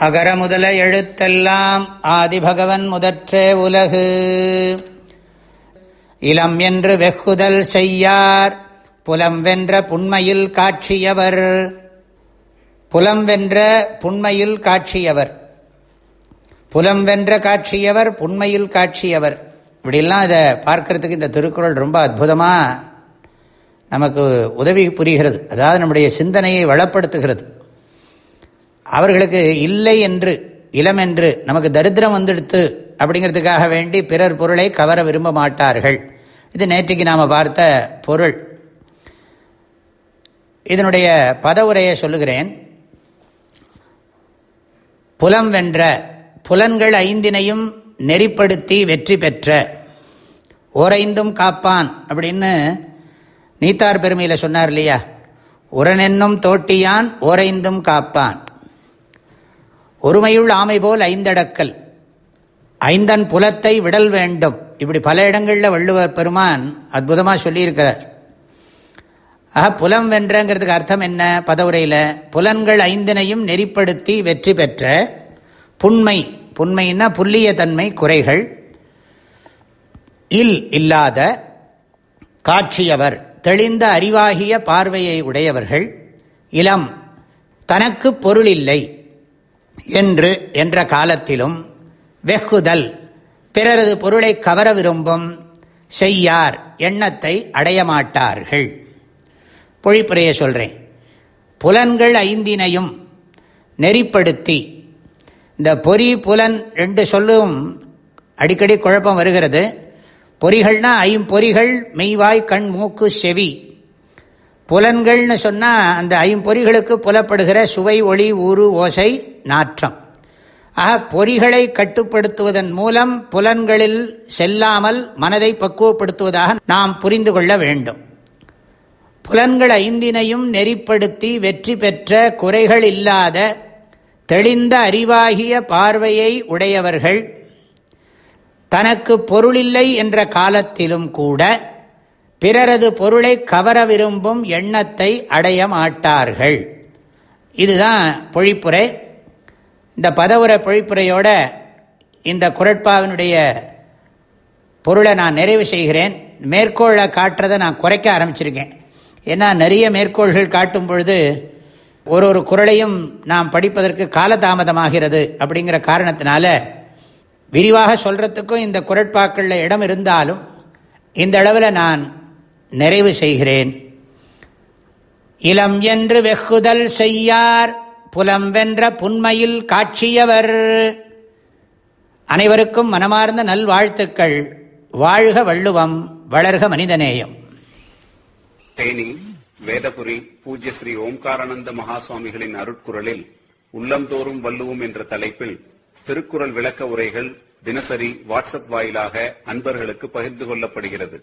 அகர முதல எழுத்தெல்லாம் ஆதிபகவன் முதற்றே உலகு. இளம் என்று வெகுதல் செய்யார் புலம் வென்ற புண்மையில் காட்சியவர். புலம் வென்ற புண்மையில் காட்சியவர். புலம் வென்ற காட்சியவர் புண்மையில் காட்சியவர். இப்படிலாம் இதை பார்க்கறதுக்கு இந்த திருக்குறள் ரொம்ப அற்புதமாக நமக்கு உதவி புரிகிறது. அதாவது நம்முடைய சிந்தனையை வளப்படுத்துகிறது. அவர்களுக்கு இல்லை என்று இளம் என்று நமக்கு தரித்திரம் வந்துடுத்து அப்படிங்கிறதுக்காக வேண்டி பிறர் பொருளை கவர விரும்ப மாட்டார்கள். இது நேற்றைக்கு நாம் பார்த்த பொருள். இதனுடைய பதவுரையை சொல்லுகிறேன். புலம் வென்ற புலன்கள் ஐந்தினையும் நெறிப்படுத்தி வெற்றி பெற்ற ஓரைந்தும் காப்பான் அப்படின்னு நீத்தார் பெருமையில் சொன்னார் இல்லையா? உரனென்னும் தோட்டியான் ஓரைந்தும் காப்பான். ஒருமையுள் ஆமை போல் ஐந்தடக்கல். ஐந்தன் புலத்தை விடல் வேண்டும். இப்படி பல இடங்களில் வள்ளுவர் பெருமான் அற்புதமாக சொல்லியிருக்கிறார். ஆக புலம் வென்றங்கிறதுக்கு அர்த்தம் என்ன? பதவுரையில் புலன்கள் ஐந்தினையும் நெறிப்படுத்தி வெற்றி பெற்ற புண்மை. புண்மைன்னா புல்லிய தன்மை குறைகள். இல் இல்லாத காட்சியவர் தெளிந்த அறிவாகிய பார்வையை உடையவர்கள். இளம் தனக்கு பொருள் இல்லை. என்று என்ற காலத்திலும் வெகுதல் பிறரது பொருளை கவர விரும்பும் செய்யார் எண்ணத்தை அடையமாட்டார்கள் பொழிப்புரைய சொல்கிறேன் புலன்கள் ஐந்தினையும் நெறிப்படுத்தி இந்த பொறி புலன் ரெண்டு சொல்லும் அடிக்கடி குழப்பம் வருகிறது. பொறிகள்னா ஐம்பொறிகள் மெய்வாய் கண் மூக்கு செவி. புலன்கள்னு சொன்னால் அந்த ஐம்பொறிகளுக்கு புலப்படுகிற சுவை ஒளி ஊறு ஓசை நாற்றம். ஆக பொறிகளை கட்டுப்படுத்துவதன் மூலம் புலன்களில் செல்லாமல் மனதை பக்குவப்படுத்துவதாக நாம் புரிந்து கொள்ள வேண்டும். புலன்கள் ஐந்தினையும் நெறிப்படுத்தி வெற்றி பெற்ற குறைகள் இல்லாத தெளிந்த அறிவாகிய பார்வையை உடையவர்கள். தனக்கு பொருளில்லை என்ற காலத்திலும் கூட பிறரது பொருளை கவர விரும்பும் எண்ணத்தை அடைய மாட்டார்கள். இதுதான் பொழிப்புரை. இந்த பதவுரை பொழிப்புரையோட இந்த குரட்பாவினுடைய பொருளை நான் நிறைவு செய்கிறேன். மேற்கோளை காட்டுறதை நான் குறைக்க ஆரம்பிச்சிருக்கேன். ஏன்னா நிறைய மேற்கோள்கள் காட்டும் பொழுது ஒரு ஒரு குரலையும் நாம் படிப்பதற்கு காலதாமதமாகிறது அப்படிங்கிற காரணத்தினால விரிவாக சொல்கிறதுக்கும் இந்த குரட்பாக்களில் இடம் இருந்தாலும் இந்த அளவில் நான் நிறைவு செய்கிறேன். இளம் என்று வெகுதல் செய்யார் புலம் வென்ற புன்மையில் காட்சியவர். அனைவருக்கும் மனமார்ந்த நல்வாழ்த்துக்கள். வாழ்க வள்ளுவம் வளர்க மனிதநேயம். தேனி வேதபுரி பூஜ்ய ஸ்ரீ ஓம்காரானந்த மகாசுவாமிகளின் அருட்குரலில் உள்ளந்தோறும் வள்ளுவோம் என்ற தலைப்பில் திருக்குறள் விளக்க உரைகள் தினசரி வாட்ஸ்அப் வாயிலாக அன்பர்களுக்கு பகிர்ந்து கொள்ளப்படுகிறது.